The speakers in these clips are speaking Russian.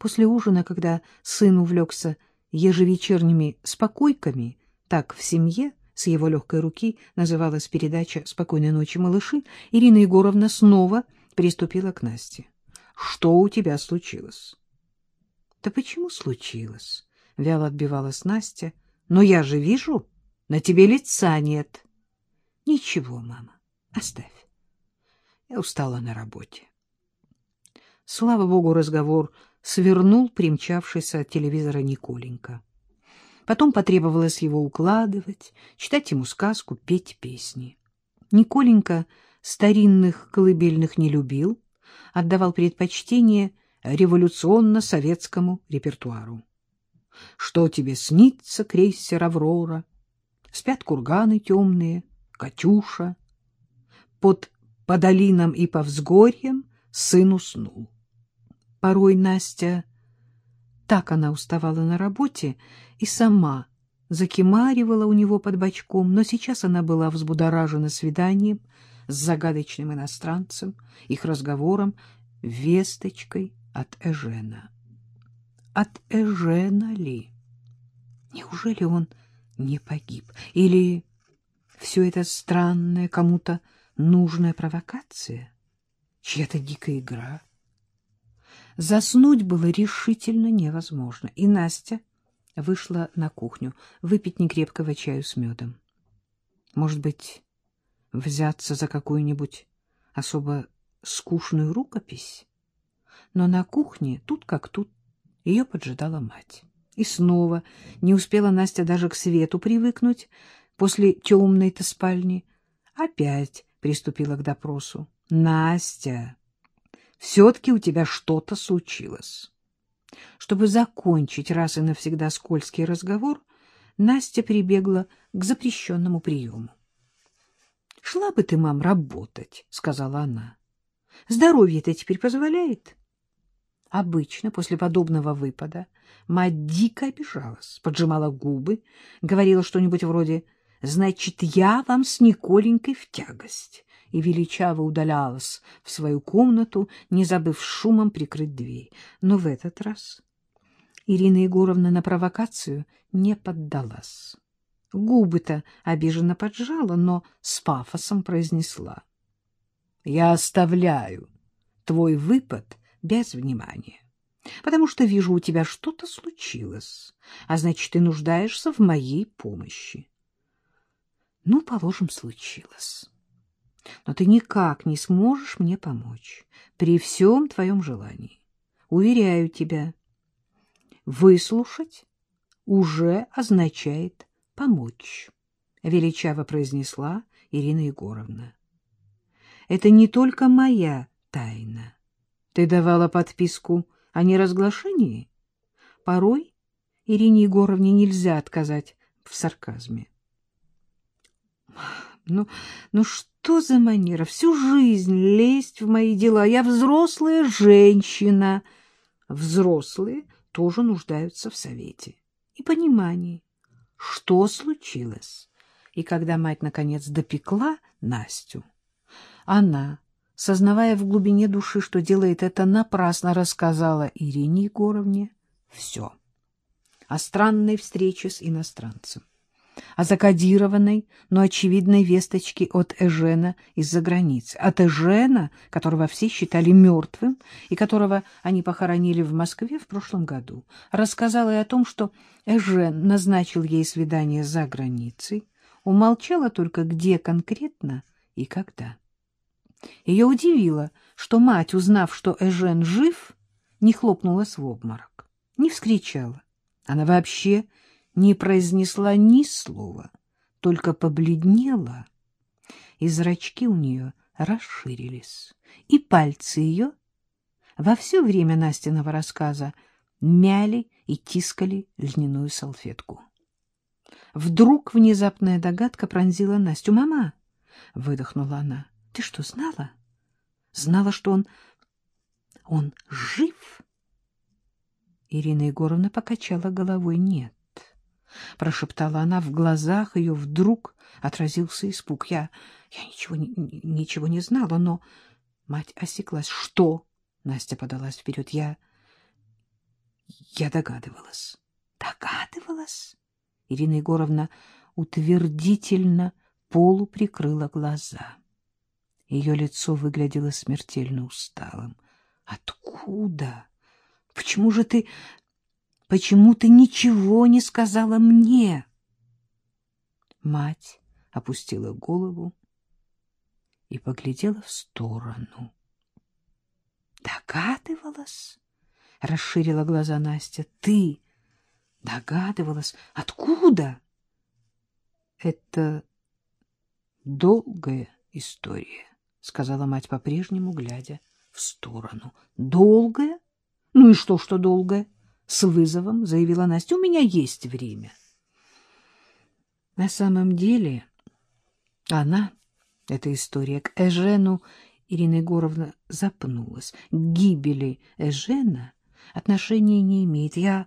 После ужина, когда сын увлекся ежевечерними спокойками, так в семье с его легкой руки называлась передача «Спокойной ночи, малыши», Ирина Егоровна снова приступила к Насте. — Что у тебя случилось? — Да почему случилось? — вяло отбивалась Настя. — Но я же вижу, на тебе лица нет. — Ничего, мама, оставь. Я устала на работе. Слава богу, разговор свернул примчавшийся от телевизора Николенька. Потом потребовалось его укладывать, читать ему сказку, петь песни. Николенька старинных колыбельных не любил, отдавал предпочтение революционно-советскому репертуару. Что тебе снится, крейсер «Аврора»? Спят курганы темные, «Катюша». Под по долинам и по взгорьям сын уснул. Порой Настя, так она уставала на работе, и сама закимаривала у него под бочком, но сейчас она была взбудоражена свиданием с загадочным иностранцем, их разговором, весточкой от Эжена. От Эжена ли? Неужели он не погиб? Или все это странное кому-то нужная провокация? Чья-то дикая игра? Заснуть было решительно невозможно, и Настя вышла на кухню выпить некрепкого чаю с медом. Может быть, взяться за какую-нибудь особо скучную рукопись? Но на кухне, тут как тут, ее поджидала мать. И снова не успела Настя даже к свету привыкнуть после темной-то спальни. Опять приступила к допросу. — Настя, все-таки у тебя что-то случилось. Чтобы закончить раз и навсегда скользкий разговор, Настя прибегла к запрещенному приему. — Шла бы ты, мам, работать, — сказала она. — Здоровье-то теперь позволяет. Обычно после подобного выпада мать дико обижалась, поджимала губы, говорила что-нибудь вроде «Значит, я вам с Николенькой в тягость» и величаво удалялась в свою комнату, не забыв шумом прикрыть дверь. Но в этот раз Ирина Егоровна на провокацию не поддалась. Губы-то обиженно поджала, но с пафосом произнесла. — Я оставляю твой выпад без внимания, потому что вижу, у тебя что-то случилось, а значит, ты нуждаешься в моей помощи. Ну, положим, случилось. Но ты никак не сможешь мне помочь при всем твоем желании. Уверяю тебя, выслушать уже означает помочь, — величаво произнесла Ирина Егоровна. Это не только моя тайна. Ты давала подписку о неразглашении? Порой Ирине Егоровне нельзя отказать в сарказме. Ну, ну что за манера? Всю жизнь лезть в мои дела. Я взрослая женщина. Взрослые тоже нуждаются в совете и понимании, что случилось. И когда мать, наконец, допекла Настю, она, сознавая в глубине души, что делает это напрасно, рассказала Ирине Егоровне все о странной встрече с иностранцем о закодированной, но очевидной весточке от Эжена из-за границы. От Эжена, которого все считали мертвым и которого они похоронили в Москве в прошлом году. Рассказала и о том, что Эжен назначил ей свидание за границей, умолчала только где конкретно и когда. Ее удивило, что мать, узнав, что Эжен жив, не хлопнулась в обморок, не вскричала. Она вообще не произнесла ни слова, только побледнела, и зрачки у нее расширились, и пальцы ее во все время Настиного рассказа мяли и тискали льняную салфетку. Вдруг внезапная догадка пронзила Настю. «Мама!» — выдохнула она. «Ты что, знала? Знала, что он... он жив?» Ирина Егоровна покачала головой. «Нет. — прошептала она. В глазах ее вдруг отразился испуг. Я, я ничего, ничего не знала, но... Мать осеклась. — Что? — Настя подалась вперед. — Я... Я догадывалась. Догадывалась? Ирина Егоровна утвердительно полуприкрыла глаза. Ее лицо выглядело смертельно усталым. Откуда? Почему же ты... Почему ты ничего не сказала мне? Мать опустила голову и поглядела в сторону. Догадывалась? Расширила глаза Настя. Ты догадывалась? Откуда? Это долгая история, сказала мать по-прежнему, глядя в сторону. Долгая? Ну и что, что долгая? С вызовом заявила Настя. У меня есть время. На самом деле она, эта история, к Эжену Ирина Егоровна запнулась. К гибели Эжена отношения не имеет. Я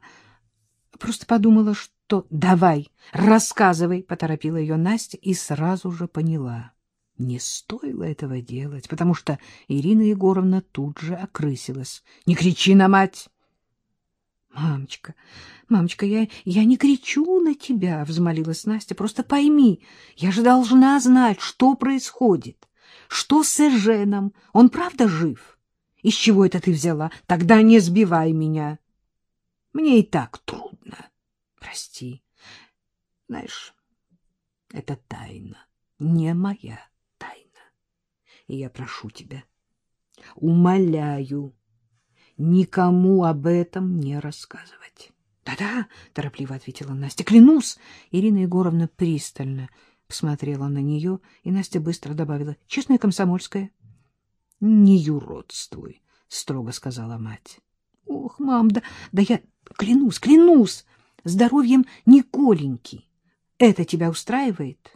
просто подумала, что... Давай, рассказывай, поторопила ее Настя и сразу же поняла. Не стоило этого делать, потому что Ирина Егоровна тут же окрысилась. — Не кричи на мать! — Мамочка, мамочка, я, я не кричу на тебя, — взмолилась Настя. — Просто пойми, я же должна знать, что происходит. Что с Эженом? Он правда жив? Из чего это ты взяла? Тогда не сбивай меня. Мне и так трудно. Прости. Знаешь, это тайна, не моя и я прошу тебя, умоляю, никому об этом не рассказывать. Да-да, торопливо ответила Настя. Клянусь, Ирина Егоровна пристально посмотрела на нее, и Настя быстро добавила: "Честная комсомольская". "Не юродствуй", строго сказала мать. "Ох, мам, да да я клянусь, клянусь здоровьем Николеньки. Это тебя устраивает?"